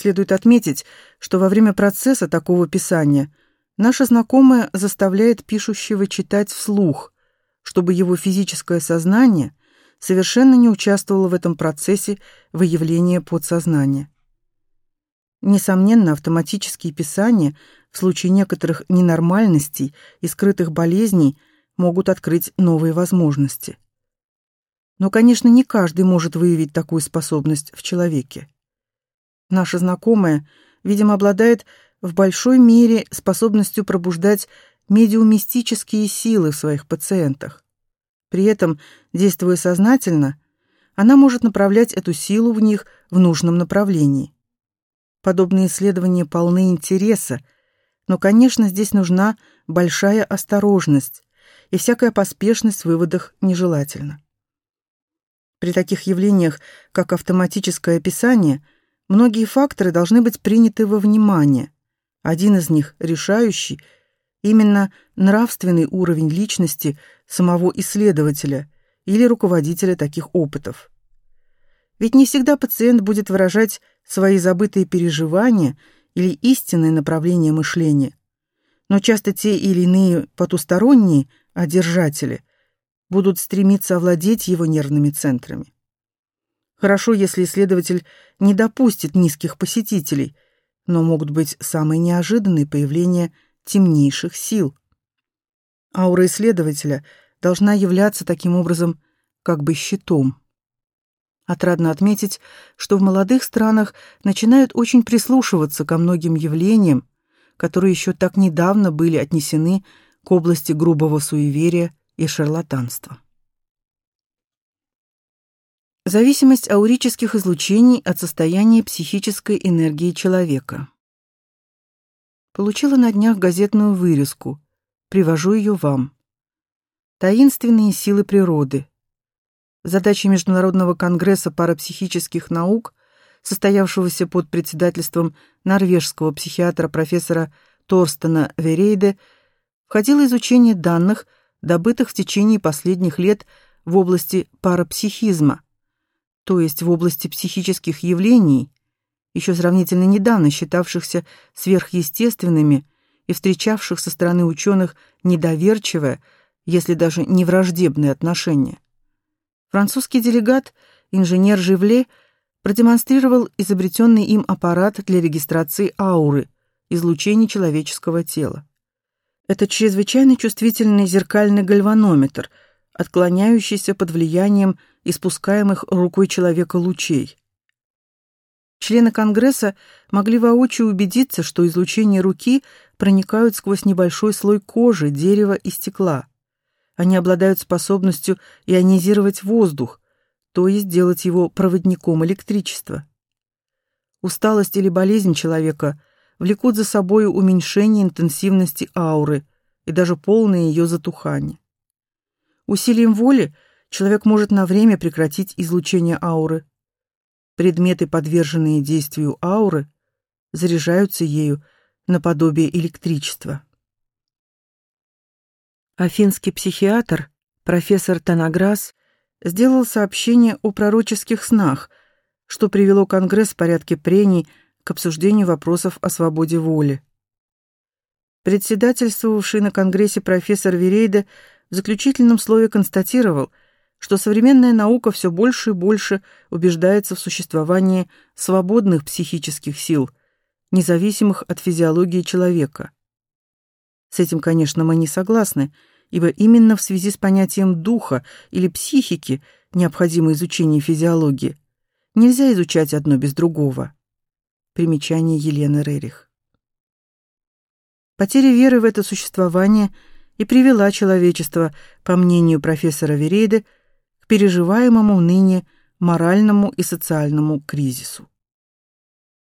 Следует отметить, что во время процесса такого писания наша знакомая заставляет пишущего читать вслух, чтобы его физическое сознание совершенно не участвовало в этом процессе выявления подсознания. Несомненно, автоматические писания в случае некоторых ненормальностей и скрытых болезней могут открыть новые возможности. Но, конечно, не каждый может выявить такую способность в человеке. Наша знакомая, видимо, обладает в большой мере способностью пробуждать медиумистические силы в своих пациентах. При этом, действуя сознательно, она может направлять эту силу в них в нужном направлении. Подобные исследования полны интереса, но, конечно, здесь нужна большая осторожность, и всякая поспешность в выводах нежелательна. При таких явлениях, как автоматическое описание, многие факторы должны быть приняты во внимание. Один из них, решающий, именно нравственный уровень личности самого исследователя или руководителя таких опытов. Ведь не всегда пациент будет выражать свои забытые переживания или истинное направление мышления. Но часто те или иные потусторонние одержатели будут стремиться овладеть его нервными центрами. Хорошо, если исследователь не допустит низких посетителей, но могут быть самые неожиданные появления темнейших сил. Аура исследователя должна являться таким образом как бы щитом. Отрадно отметить, что в молодых странах начинают очень прислушиваться ко многим явлениям, которые еще так недавно были отнесены к области грубого суеверия и шарлатанства. Зависимость аурических излучений от состояния психической энергии человека. Получила на днях газетную вырезку. Привожу ее вам. Таинственные силы природы. Задача Международного конгресса парапсихических наук, состоявшегося под председательством норвежского психиатра профессора Торстена Верейде, входило изучение данных, добытых в течение последних лет в области парапсихизма, то есть в области психических явлений, еще сравнительно недавно считавшихся сверхъестественными и встречавших со стороны ученых недоверчивое, если даже не враждебное отношение. Французский делегат, инженер Живле, продемонстрировал изобретенный им аппарат для регистрации ауры, излучений человеческого тела. Это чрезвычайно чувствительный зеркальный гальванометр, отклоняющийся под влиянием испускаемых рукой человека лучей. Члены Конгресса могли воочию убедиться, что излучения руки проникают сквозь небольшой слой кожи, дерева и стекла. Они обладают способностью ионизировать воздух, то есть делать его проводником электричества. Усталость или болезнь человека влекут за собой уменьшение интенсивности ауры и даже полное ее затухание. Усилием воли человек может на время прекратить излучение ауры. Предметы, подверженные действию ауры, заряжаются ею наподобие электричества. Афинский психиатр, профессор Танаграс, сделал сообщение о пророческих снах, что привело Конгресс в порядке прений к обсуждению вопросов о свободе воли. Председательствовавший на Конгрессе профессор Верейда в заключительном слове констатировал, что современная наука все больше и больше убеждается в существовании свободных психических сил, независимых от физиологии человека. С этим, конечно, мы не согласны, ибо именно в связи с понятием духа или психики необходимо изучение физиологии. Нельзя изучать одно без другого. Примечание Елены Рерих. Потеря веры в это существование и привела человечество, по мнению профессора Верейде, к переживаемому ныне моральному и социальному кризису.